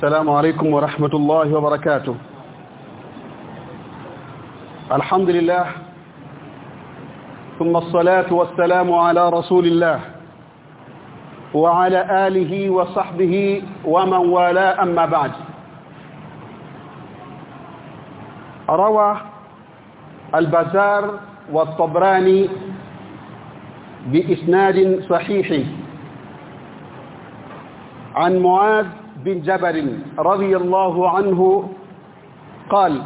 السلام عليكم ورحمة الله وبركاته. الحمد لله. ثم الصلاة والسلام على رسول الله وعلى آله وصحبه ومن والاه. أما بعد روى البزار والطبراني بإسناد صحيح. عن معاذ بن جبل رضي الله عنه قال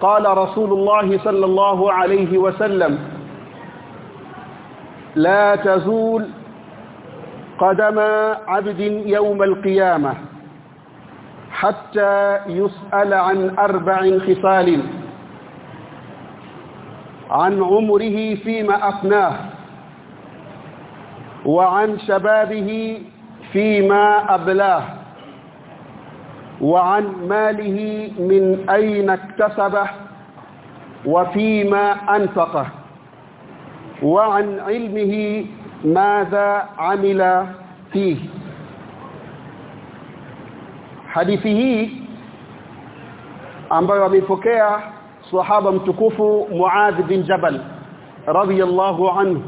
قال رسول الله صلى الله عليه وسلم لا تزول قدم عبد يوم القيامة حتى يسأل عن أربع خصال عن عمره فيما أفناه وعن شبابه فيما أبلاه وعن ماله من أين اكتسبه وفيما أنفقه وعن علمه ماذا عمل فيه. حديثه أمبر من فكية صحابة متكوف معاذ بن جبل رضي الله عنه.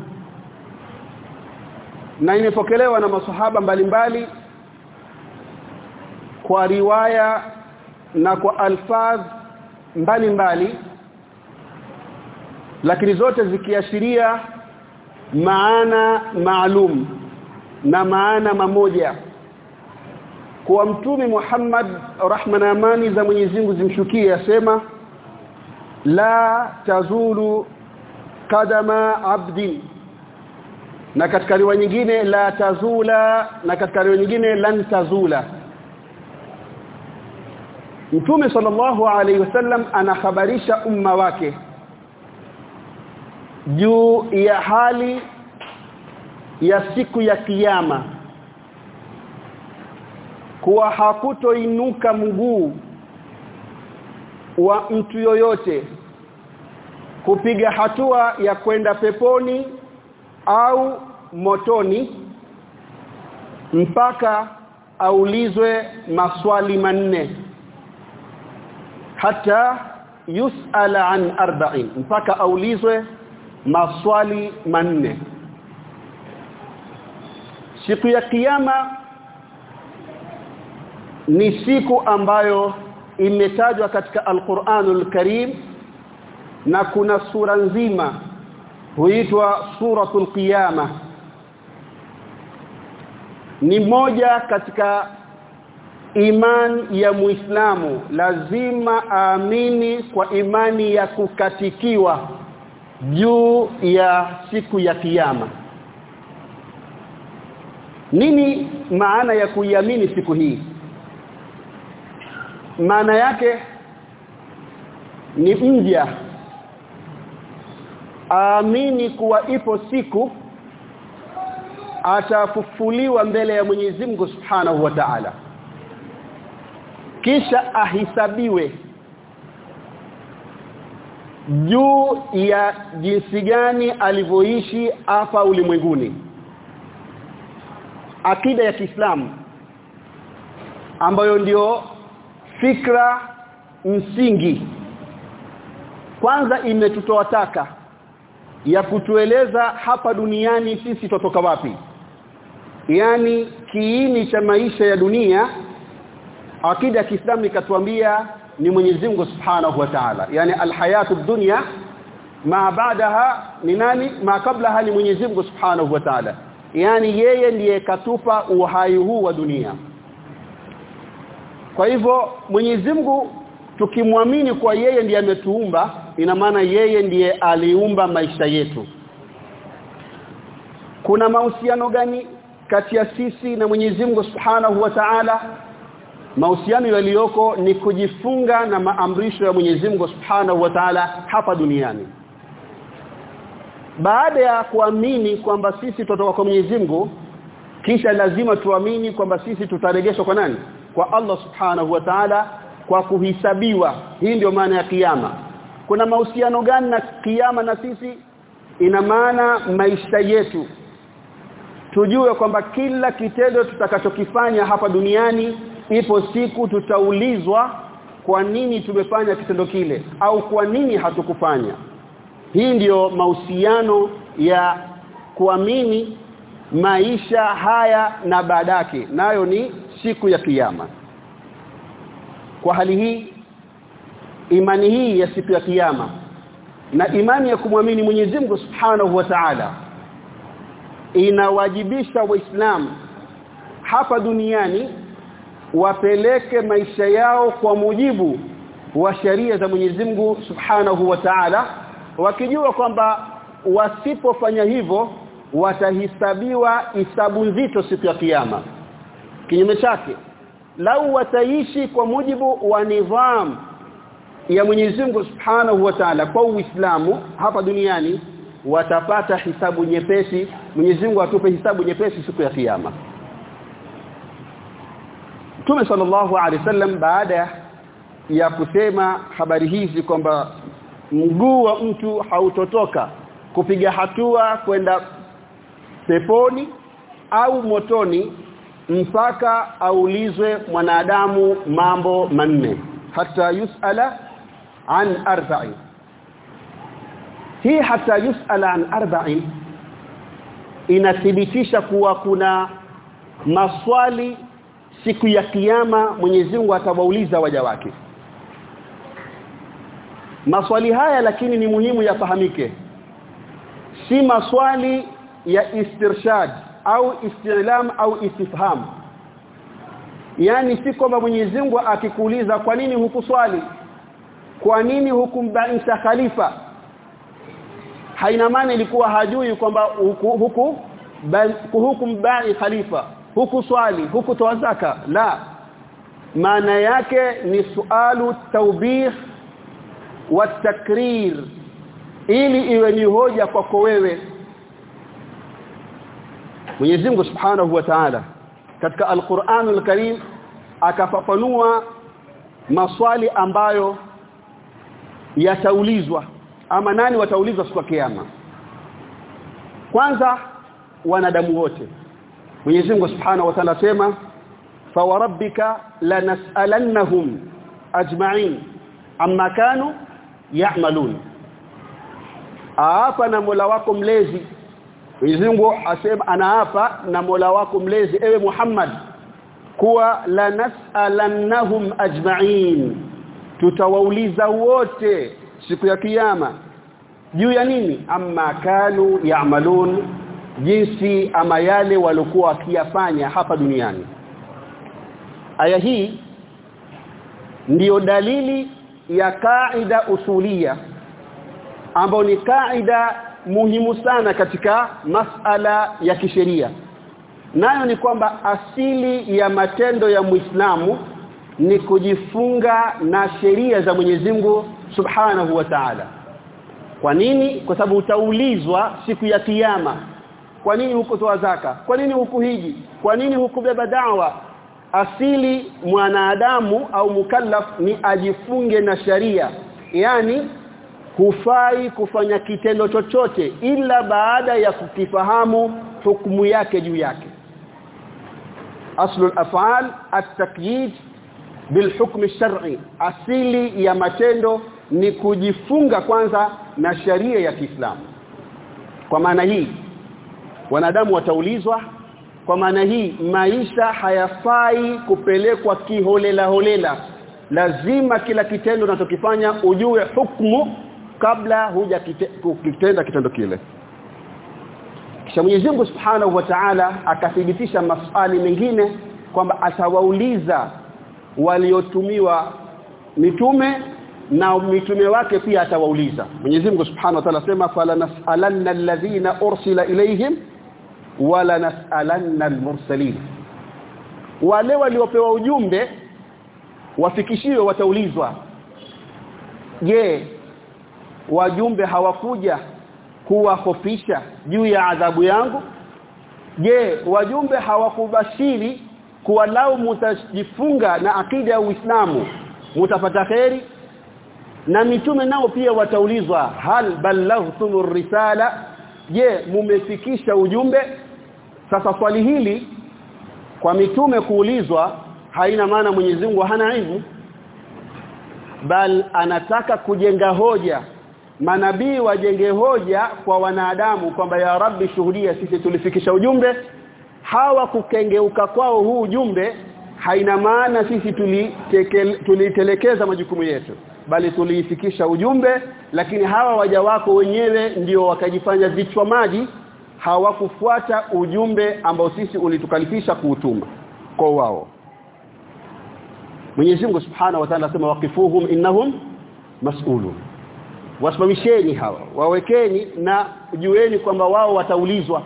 Na imepokelewa na masahaba mbalimbali kwa riwaya na kwa alfaz mbalimbali lakini zote zikiashiria maana maalum na maana mamoja. Kwa mtume Muhammad rahman amani za Mwenyezi Mungu zimshukie asema la tazulu kadama abdin na katika riwa nyingine la tazula. Na katika riwa nyingine lan tazula. Mtume sallallahu alaihi wasallam anahabarisha umma wake juu ya hali ya siku ya kiyama kuwa hakutoinuka mguu wa mtu yoyote kupiga hatua ya kwenda peponi au motoni mpaka aulizwe maswali manne. Hata yusala an arba'in mpaka aulizwe maswali manne. Siku ya kiyama ni siku ambayo imetajwa katika Al-Qur'anul Karim na kuna sura nzima huitwa suratul qiyama. Ni moja katika iman ya Muislamu. Lazima aamini kwa imani ya kukatikiwa juu ya siku ya kiyama. Nini maana ya kuiamini siku hii? Maana yake ni mja aamini kuwa ipo siku atafufuliwa mbele ya Mwenyezi Mungu Subhanahu wa Ta'ala. Kisha ahisabiwe juu ya jinsi gani alivyoishi hapa ulimwenguni. Akida ya Kiislamu ambayo ndio fikra msingi. Kwanza imetutoa taka ya kutueleza hapa duniani sisi tutoka wapi. Yani kiini cha maisha ya dunia akida ya Kiislamu ikatuambia ni Mwenyezi Mungu Subhanahu wa Ta'ala. Yani alhayatu dunya ma baadaha ni nani ma kablaha ni Mwenyezi Mungu Subhanahu wa Ta'ala. Yani yeye ndiye katupa uhai huu wa dunia. Kwa hivyo Mwenyezi Mungu tukimwamini kwa yeye ndiye ametuumba ina maana yeye ndiye aliumba maisha yetu. Kuna mahusiano gani kati ya sisi na Mwenyezi Mungu Subhanahu wa Ta'ala? Mahusiano yaliyoko ni kujifunga na maamrisho ya Mwenyezi Mungu Subhanahu wa Ta'ala hapa duniani. Baada ya kuamini kwamba sisi tutatoka kwa Mwenyezi Mungu kisha lazima tuamini kwamba sisi tutarejeshwa kwa nani? Kwa Allah Subhanahu wa Ta'ala kwa kuhisabiwa hii ndio maana ya kiyama kuna mahusiano gani na kiyama na sisi? Ina maana maisha yetu. Tujue kwamba kila kitendo tutakachokifanya hapa duniani ipo siku tutaulizwa kwa nini tumefanya kitendo kile? au kwa nini hatukufanya? Hii ndiyo mahusiano ya kuamini maisha haya na baadake nayo ni siku ya kiyama. Kwa hali hii imani hii ya siku ya kiyama na imani ya kumwamini Mwenyezi Mungu Subhanahu wa Ta'ala inawajibisha waislamu hapa duniani wapeleke maisha yao kwa mujibu wa sheria za Mwenyezi Mungu Subhanahu wa Ta'ala wakijua kwamba wasipofanya hivyo watahisabiwa hisabu nzito siku ya kiyama. Kinyume chake lau wataishi kwa mujibu wa nidhamu ya Mwenyezi Mungu Subhanahu wa Ta'ala kwa Uislamu hapa duniani watapata hisabu nyepesi. Mwenyezi Mungu atupe hisabu nyepesi siku ya kiyama. Mtume sallallahu alaihi wasallam baada ya kusema habari hizi kwamba mguu wa mtu hautotoka kupiga hatua kwenda peponi au motoni mpaka aulizwe mwanadamu mambo manne hata yusala an arba'in hii hata yusala an arba'in inathibitisha kuwa kuna maswali siku ya kiyama Mwenyezi Mungu atawauliza waja wake maswali haya lakini ni muhimu yafahamike si maswali ya istirshad au istilam au istifham yani si kwamba Mwenyezi Mungu akikuuliza kwa nini hukuswali kwa nini hukumbaisha khalifa? Haina maana ilikuwa hajui kwamba huku huku hukumbai khalifa. Huku swali huku toa la. Maana yake ni sualu taubih wa takrir ili iwe ni hoja kwako wewe. Mwenyezi Mungu Subhanahu wa Ta'ala katika Al-Qur'anul Karim akafafanua maswali ambayo yataulizwa. Ama nani wataulizwa siku ya kiyama? Kwanza wanadamu wote. Mwenyezi Mungu Subhanahu wa Ta'ala sema fa warabbika lanas'alannahum ajma'in amma kanu ya'malun. Aapa na Mola wako mlezi. Mwenyezi Mungu asema anaapa na Mola wako mlezi ewe Muhammad kuwa lanas'alannahum ajma'in tutawauliza wote siku ya kiyama juu ya nini? Amma kanu ya'malun jinsi ama yale walikuwa wakiyafanya hapa duniani. Aya hii ndiyo dalili ya kaida usulia ambayo ni kaida muhimu sana katika masala ya kisheria. Nayo ni kwamba asili ya matendo ya Muislamu ni kujifunga na sheria za Mwenyezi Mungu Subhanahu wa Ta'ala. Kwa nini? Kwa sababu utaulizwa siku ya kiyama. Kwa nini hukutoa zaka? Kwa nini hukuhiji? Kwa nini hukubeba dawa? Asili mwanadamu au mukallaf ni ajifunge na sharia. Yaani hufai kufanya kitendo chochote ila baada ya kukifahamu hukumu yake juu yake. Aslu al-af'al at-taqyid bilhukm ash-shar'i asili ya matendo ni kujifunga kwanza na sharia ya Kiislamu. Kwa maana hii wanadamu wataulizwa kwa maana hii maisha hayafai kupelekwa kiholela holela. Lazima kila kitendo unachokifanya ujue hukumu kabla huja kitenda kitendo kile. Kisha Mwenyezi Mungu Subhanahu wa Ta'ala akathibitisha maswali mengine kwamba atawauliza waliotumiwa mitume na mitume wake pia atawauliza. Mwenyezi Mungu Subhanahu wa Ta'ala sema fala nas'alanna alladhina ursila ilayhim wala nas'alanna almursalin. Wale waliopewa ujumbe wafikishiwe wataulizwa je wajumbe hawakuja kuwahofisha juu ya adhabu yangu? Je wajumbe hawakubashiri kuwa lau mutajifunga na akida ya Uislamu mutapata kheri. Na mitume nao pia wataulizwa hal ballaghtumur risala je mumefikisha ujumbe? Sasa swali hili kwa mitume kuulizwa haina maana Mwenyezi Mungu hana aibu. Bal anataka kujenga hoja. Manabii wajenge hoja kwa wanadamu kwamba ya rabbi shuhudia sisi tulifikisha ujumbe hawa kukengeuka kwao huu ujumbe haina maana sisi tulitelekeza majukumu yetu bali tuliifikisha ujumbe lakini hawa waja wako wenyewe ndio wakajifanya vichwa maji hawakufuata ujumbe ambao sisi ulitukalifisha kuutuma kwa wao. Mwenyezi Mungu Subhanahu wa Ta'ala anasema waqifuhum innahum mas'ulun. Wasimamisheni hawa wawekeni na jueni kwamba wao wataulizwa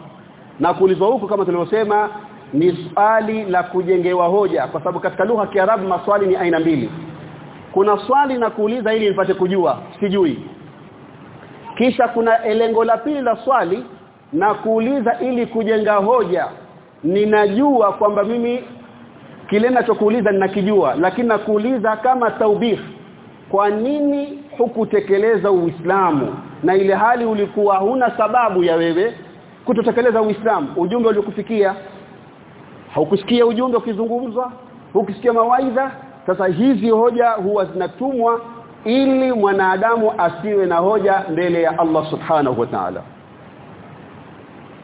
na kuulizwa huku kama tulivyosema ni swali la kujengewa hoja kwa sababu katika lugha ya Kiarabu maswali ni aina mbili. Kuna swali na kuuliza ili nipate kujua sijui. Kisha kuna lengo la pili la swali na kuuliza ili kujenga hoja. Ninajua kwamba mimi kile ninachokuuliza ninakijua lakini nakuuliza kama taubih. Kwa nini hukutekeleza uislamu? Na ile hali ulikuwa huna sababu ya wewe kutotekeleza uislamu. Ujumbe uliokufikia. Haukusikia ujumbe ukizungumzwa ukisikia mawaidha. Sasa hizi hoja huwa zinatumwa ili mwanadamu asiwe na hoja mbele ya Allah subhanahu wa ta'ala.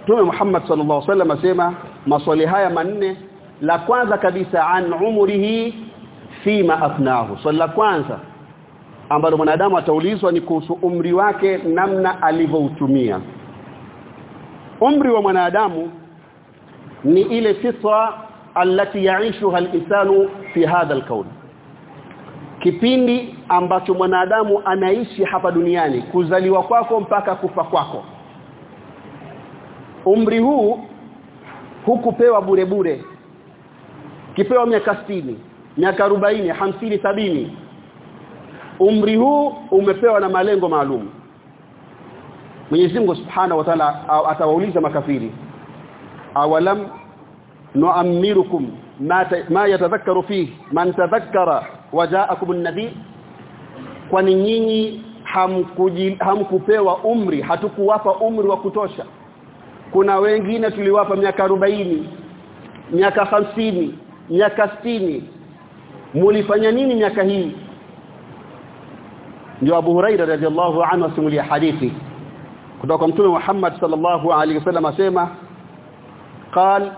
Mtume Muhammad sallallahu alaihi wasallam asema maswali haya manne. La kwanza kabisa an umrihi fima afnahu. Swali la kwanza ambalo mwanadamu ataulizwa ni kuhusu umri wake namna alivyoutumia umri wa mwanadamu ni ile fitra alati yaishuha al-insanu fi hadha al kipindi ambacho mwanadamu anaishi hapa duniani kuzaliwa kwako mpaka kufa kwako. Umri huu hukupewa bure bure. Kipewa miaka 60 miaka 40 50 sabini. Umri huu umepewa na malengo maalum Mwenyezi Mungu Subhanahu wa Ta'ala atawauliza makafiri awalam nu'ammirukum ma ma yatadhakkaru fihi man tadhakkara waja'akum an-nabi? Kwani nyinyi hamkupewa umri hatukuwapa umri wa kutosha? Kuna wengine tuliwapa miaka 40 miaka 50 miaka 60 mulifanya nini miaka hii? Ndio Abu Huraira radhiallahu anhu asimulia hadithi kutoka kwa mtume Muhammad sallallahu alaihi wasallam asema qal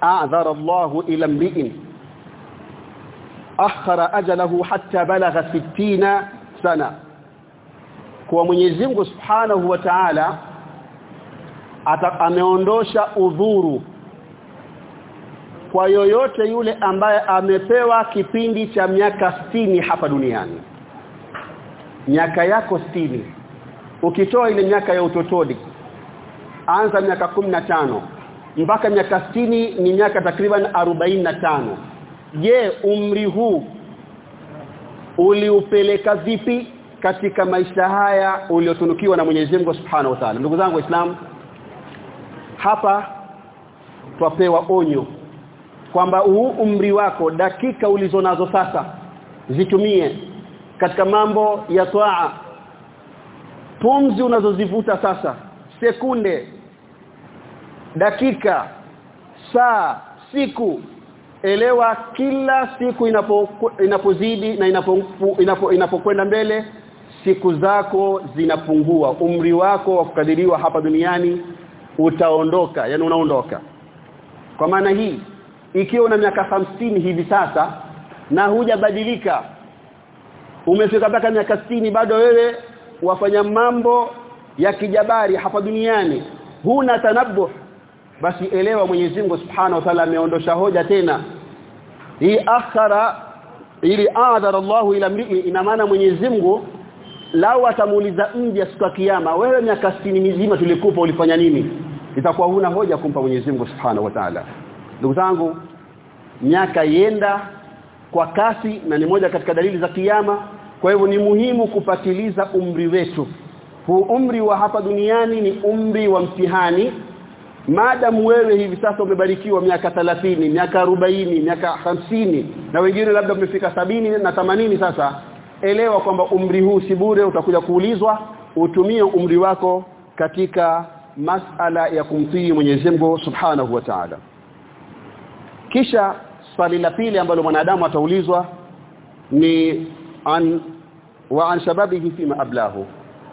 adhar Allahu ila mri'in akhara ajalahu hatta balagha 60 sana. Kwa Mwenyezi Mungu Subhanahu wa Ta'ala ameondosha udhuru kwa yoyote yule ambaye amepewa kipindi cha miaka 60 hapa duniani. Miaka yako 60 ukitoa ile miaka ya utotoni anza miaka tano mpaka miaka 60 ni miaka takriban 45 je umri huu uliupeleka vipi katika maisha haya uliotunukiwa na Mwenyezi Mungu Subhanahu wa Ta'ala? Ndugu zangu waislamu hapa twapewa onyo kwamba huu umri wako dakika ulizonazo sasa zitumie katika mambo ya toa pumzi unazozivuta sasa sekunde dakika saa siku elewa kila siku inapo inapozidi na inapokwenda inapo, inapo mbele siku zako zinapungua. Umri wako wa kukadiriwa hapa duniani utaondoka yani unaondoka. Kwa maana hii ikiwa una miaka hamsini hivi sasa na hujabadilika umefika mpaka miaka 60 bado wewe wafanya mambo ya kijabari hapa duniani huna tanabbu basi elewa Mwenyezi Mungu Subhanahu wa Ta'ala ameondosha hoja tena. Hii akhara ili adhara Allah ila mri ina maana Mwenyezi Mungu lao atamuuliza mja siku ya kiyama wewe miaka 60 mizima tulikupa ulifanya nini? Itakuwa huna hoja kumpa Mwenyezi Mungu Subhanahu wa Ta'ala. Ndugu zangu miaka yenda kwa kasi na ni moja katika dalili za kiyama kwa hivyo ni muhimu kupatiliza umri wetu. Huu umri wa hapa duniani ni umri wa mtihani. Maadamu wewe hivi sasa umebarikiwa miaka 30 miaka 40 miaka 50 na wengine labda umefika sabini na 80 sasa elewa kwamba umri huu si bure utakuja kuulizwa. Utumie umri wako katika masala ya kumtii Mwenyezi Mungu Subhanahu wa Ta'ala. Kisha swali la pili ambalo mwanadamu ataulizwa ni an wa an shababihi fima ablahu.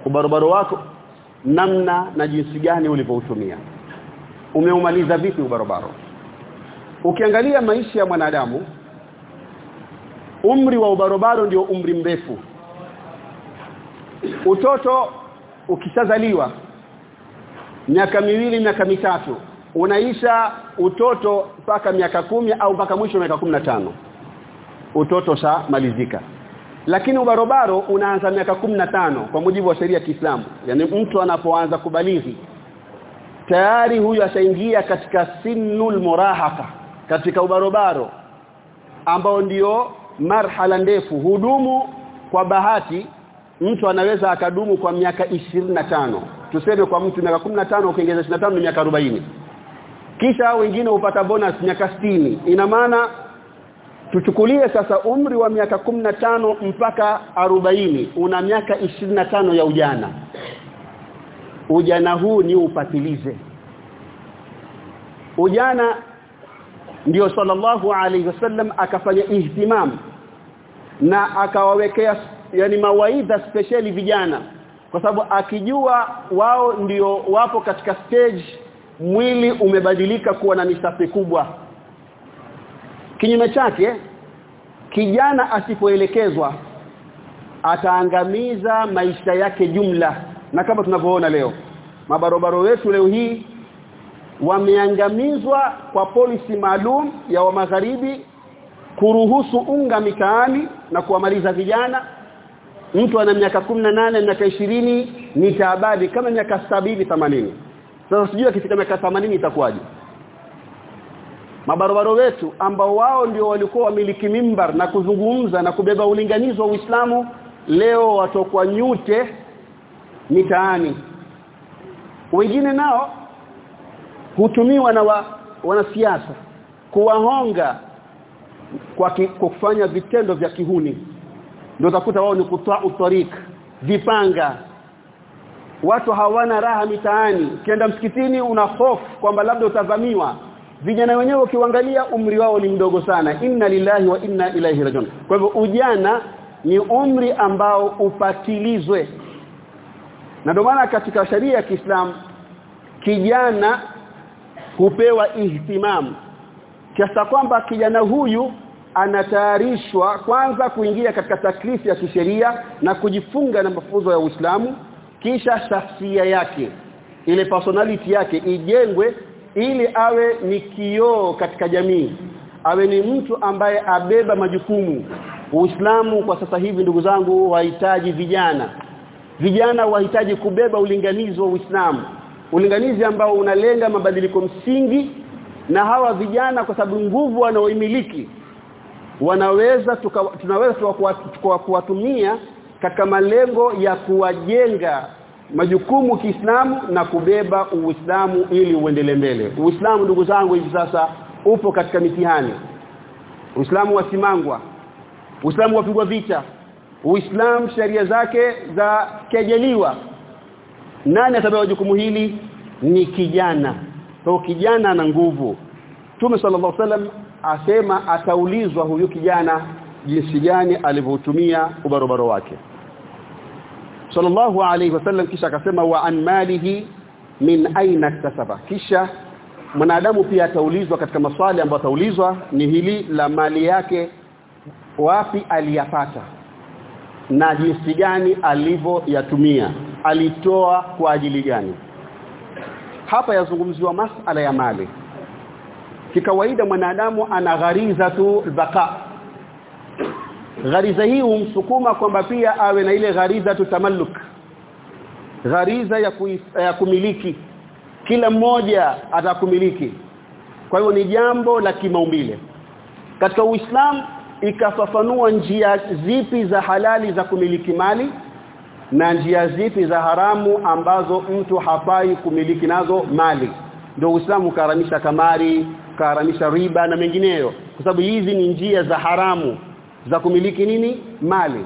Ubarobaro wako namna na jinsi gani ulivyoutumia umeumaliza vipi ubarobaro? Ukiangalia maisha ya mwanadamu umri wa ubarobaro ndio umri mrefu. Utoto ukishazaliwa miaka miwili miaka mitatu unaisha utoto mpaka miaka kumi au mpaka mwisho miaka tano. Utoto sha malizika lakini ubarobaro unaanza miaka tano kwa mujibu wa sheria ya Kiislamu. Yani mtu anapoanza kubalighi tayari huyu ataingia katika sinul murahaka katika ubarobaro ambao ndio marhala ndefu hudumu kwa bahati. Mtu anaweza akadumu kwa miaka tano. Tuseme kwa mtu miaka 15 ukiongeza 25 ni miaka 40 kisha wengine hupata bonus miaka 60 ina maana tuchukulie sasa umri wa miaka 15 mpaka 40 una miaka 25 ya ujana. Ujana huu ni upatilize ujana ndio sallallahu alayhi wasallam akafanya ihtimam na akawawekea yani mawaidha speciali vijana. Kwa sababu akijua wao ndio wapo katika stage mwili umebadilika kuwa na misafi kubwa kinyume chake kijana asipoelekezwa ataangamiza maisha yake jumla. Na kama tunavyoona leo mabarobaro wetu leo hii wameangamizwa kwa polisi maalum ya wa magharibi kuruhusu unga mitaani na kuwamaliza vijana. Mtu ana miaka nane miaka ishirini ni taabadi kama miaka 70 80 sasa sijui akifika miaka 80 itakuwaje mabarabara wetu ambao wao ndio walikuwa wamiliki mimbar na kuzungumza na kubeba ulinganizo wa Uislamu leo watokwa nyute mitaani. Wengine nao hutumiwa na wa, wanasiasa kuwahonga kwa kufanya vitendo vya kihuni. Ndio utakuta wao ni kutoa utarik vipanga. Watu hawana raha mitaani. Ukienda msikitini una hofu kwamba labda utavamiwa vijana wenyewe ukiangalia umri wao ni mdogo sana. Inna lillahi wa inna ilaihi rajiun. Kwa hivyo ujana ni umri ambao upatilizwe na ndio maana katika sharia ya Kiislamu kijana hupewa ihtimam. Kiasi kwamba kijana huyu anatayarishwa kwanza kuingia katika taklifu ya kisheria na kujifunga na mafunzo ya Uislamu kisha shahsia yake ile personality yake ijengwe ili awe ni kioo katika jamii awe ni mtu ambaye abeba majukumu. Uislamu kwa sasa hivi ndugu zangu wahitaji vijana. Vijana wahitaji kubeba ulinganizi wa Uislamu ulinganizi ambao unalenga mabadiliko msingi na hawa vijana kwa sababu nguvu wanaoimiliki wanaweza tuka, tunaweza kuwatumia katika malengo ya kuwajenga majukumu Kiislamu na kubeba Uislamu ili uendele mbele. Uislamu ndugu zangu hivi sasa upo katika mitihani. Uislamu wasimangwa. Uislamu wapigwa vita. Uislamu sheria zake za kejeliwa. Nani atabeba jukumu hili? Ni kijana. Kwa kijana ana nguvu. Tume sallallahu alaihi wasallam asema ataulizwa huyu kijana jinsi gani alivyotumia ubarobaro wake sallallahu alayhi wasallam kisha akasema wa an malihi min aina iktasaba. Kisha mwanadamu pia ataulizwa katika maswali ambayo ataulizwa ni hili la mali yake wapi aliyapata na jinsi gani alivyoyatumia alitoa kwa ajili gani? Hapa yazungumziwa masala ya mali. Kikawaida mwanadamu ana ghariza tu baka ghariza hii humsukuma kwamba pia awe na ile ghariza tutamalluk ghariza ya, kui, ya kumiliki. Kila mmoja atakumiliki. Kwa hiyo ni jambo la kimaumbile. Katika Uislamu ikafafanua njia zipi za halali za kumiliki mali na njia zipi za haramu ambazo mtu hafai kumiliki nazo mali. Ndio Uislamu ukaharamisha kamari ukaharamisha riba na mengineyo. Kwa sababu hizi ni njia za haramu za kumiliki nini? Mali.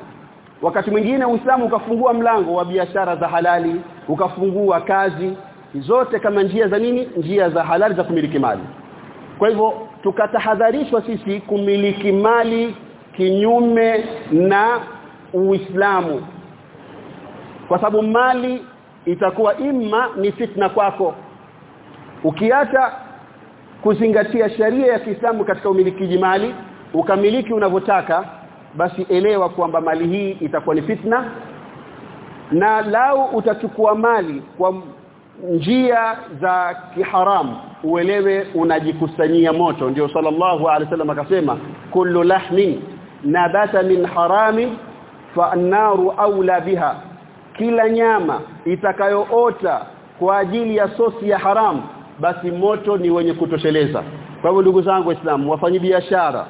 Wakati mwingine Uislamu ukafungua mlango wa biashara za halali ukafungua kazi zote kama njia za nini? Njia za halali za kumiliki mali. Kwa hivyo tukatahadharishwa sisi kumiliki mali kinyume na Uislamu. Kwa sababu mali itakuwa imma ni fitna kwako. Ukiacha kuzingatia sheria ya Kiislamu katika umilikiji mali ukamiliki unavyotaka basi elewa kwamba mali hii itakuwa ni fitna na lau utachukua mali kwa njia za kiharamu uelewe unajikusanyia moto. Ndio sallallahu alaihi wasallam akasema kullu lahmin nabata min harami fa an-naru aula biha kila nyama itakayoota kwa ajili ya sosi ya haramu basi moto ni wenye kutosheleza. Kwa hivyo ndugu zangu waislamu wafanyabiashara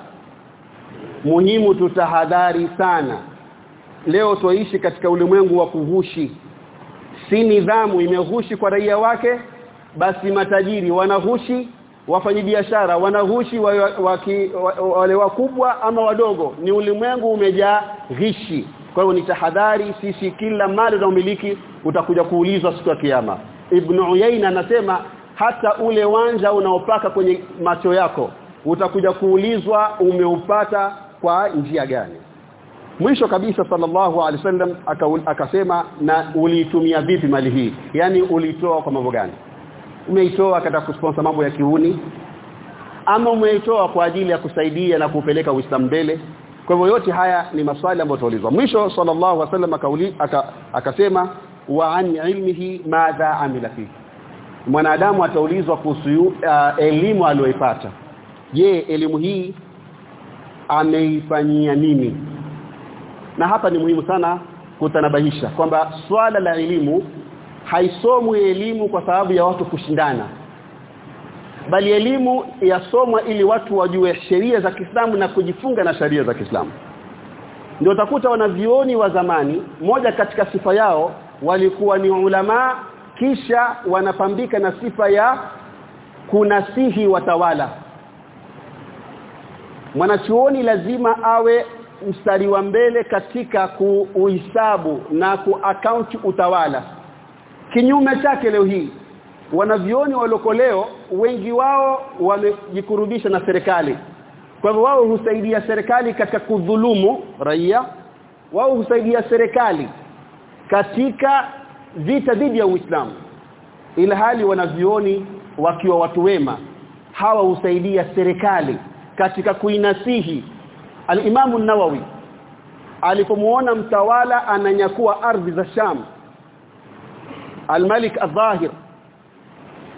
muhimu tutahadhari sana. Leo tuishi katika ulimwengu wa kuhushi. Si nidhamu imehushi kwa raia wake basi matajiri wanahushi wafanyibiashara wanahushi wale wa, wa, wa, wakubwa ama wadogo. Ni ulimwengu umejaa ghishi. Kwa hiyo ni tahadhari sisi kila mali na umiliki utakuja kuulizwa siku ya kiyama. Ibn uyaina anasema hata ule wanja unaopaka kwenye macho yako utakuja kuulizwa umeupata kwa njia gani? Mwisho kabisa sallallahu alaihi wasallam akasema na uliitumia vipi mali hii? Yani ulitoa kwa mambo gani? Umeitoa katika kusponsor mambo ya kiuni? Ama umeitoa kwa ajili ya kusaidia na kupeleka Uislamu mbele? Kwa hivyo yote haya ni maswali ambayo tuulizwa mwisho sallallahu alaihi wasallam akauli akasema wa an ilmihi madha amila fi. Mwanadamu ataulizwa kuhusu uh, elimu aliyoipata. Je elimu hii ameifanyia nini. Na hapa ni muhimu sana kutanabahisha kwamba swala la elimu haisomwi elimu kwa sababu ya watu kushindana bali elimu yasomwa ili watu wajue sheria za Kiislamu na kujifunga na sheria za Kiislamu. Ndio utakuta wanavioni wa zamani moja katika sifa yao walikuwa ni ulama kisha wanapambika na sifa ya kunasihi watawala mwanachuoni lazima awe mstari wa mbele katika kuhesabu na kuakaunti utawala. Kinyume chake leo hii wanavioni walokoleo wengi wao wamejikurubisha na serikali. Kwa hivyo wao husaidia serikali katika kudhulumu raia wao husaidia serikali katika vita dhidi ya Uislamu. Ila hali wanavyoni wakiwa watu wema hawa husaidia serikali katika kuinasihi. al-Imam nawawi alipomuona mtawala ananyakua ardhi za Sham Al-Malik Al-Zahir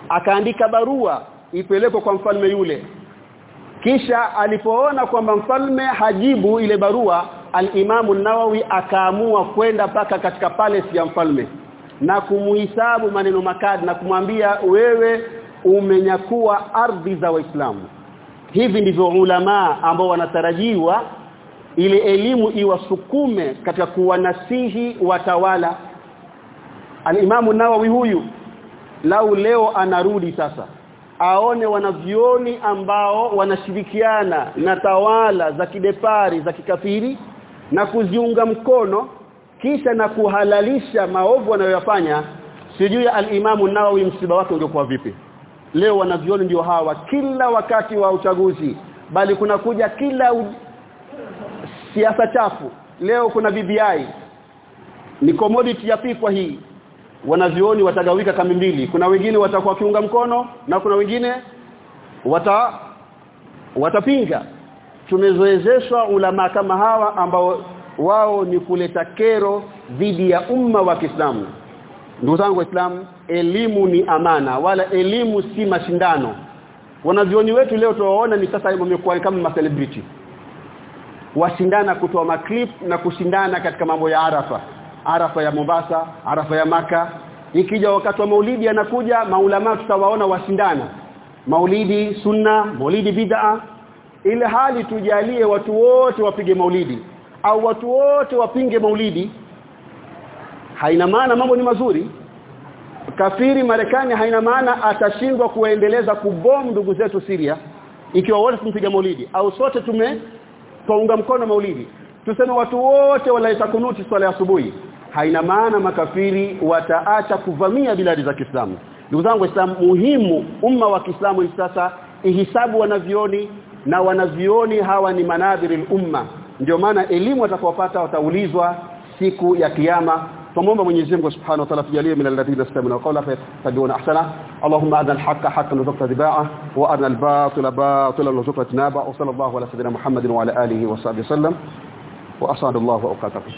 akaandika barua ipelekwe kwa mfalme yule. Kisha alipoona kwamba mfalme hajibu ile barua al-Imamu nawawi akaamua kwenda paka katika palace ya mfalme na kumuhisabu maneno makadi na kumwambia wewe umenyakua ardhi za waislamu hivi ndivyo ulama ambao wanatarajiwa ile elimu iwasukume katika kuwanasihi watawala. al-Imamu Nawawi huyu lau leo anarudi sasa aone wanavyoni ambao wanashirikiana na tawala za kidepari za kikafiri na kuziunga mkono kisha na kuhalalisha maovu wanayoyafanya. Sijui al-Imamu Nawawi msiba wake ungekuwa vipi leo wanavyoni ndio hawa kila wakati wa uchaguzi bali kuna kuja kila u... siasa chafu. Leo kuna BBI ni commodity ya pikwa hii. Wanavioni watagawika kama mbili. Kuna wengine watakuwa kiunga mkono na kuna wengine wata watapinga. Tumezoezeshwa ulama kama hawa ambao wao ni kuleta kero dhidi ya umma wa Kiislamu ndugu zangu waislamu elimu ni amana wala elimu si mashindano. Wanavioni wetu leo tuwaona ni sasa wamekuwa kama ma celebrity washindana kutoa maklip na kushindana katika mambo ya Arafa. Arafa ya Mombasa Arafa ya maka ikija wakati wa Maulidi anakuja maulama tutawaona washindana. Maulidi sunna Maulidi bid'a. Ile hali tujalie watu wote wapige Maulidi au watu wote wapinge Maulidi haina maana mambo ni mazuri. Kafiri Marekani haina maana atashindwa kuendeleza kubomu ndugu zetu Syria ikiwa wote tumpiga Maulidi au sote tume tuunga mkono Maulidi. Tuseme watu wote walaita kunuti swala ya asubuhi. Haina maana makafiri wataacha kuvamia biladi za Kiislamu. Ndugu zangu waislamu muhimu umma wa Kiislamu hivi sasa ihisabu wanavioni na wanavioni hawa ni manadhiri umma. Ndio maana elimu watakopata wataulizwa siku ya kiyama tumuomba Mwenyezi Mungu Subhanahu wa Ta'ala tujalie min alladhina istamina qawla fayattabi'una ahsana Allahumma adna al-haqqa haqqan warzuqna tibaa wa adna al-batila batilan warzuqna tinaba wa sallallahu ala sayyidina Muhammadin wa ala alihi wa sahbihi sallam wa as'adallahu awqatakum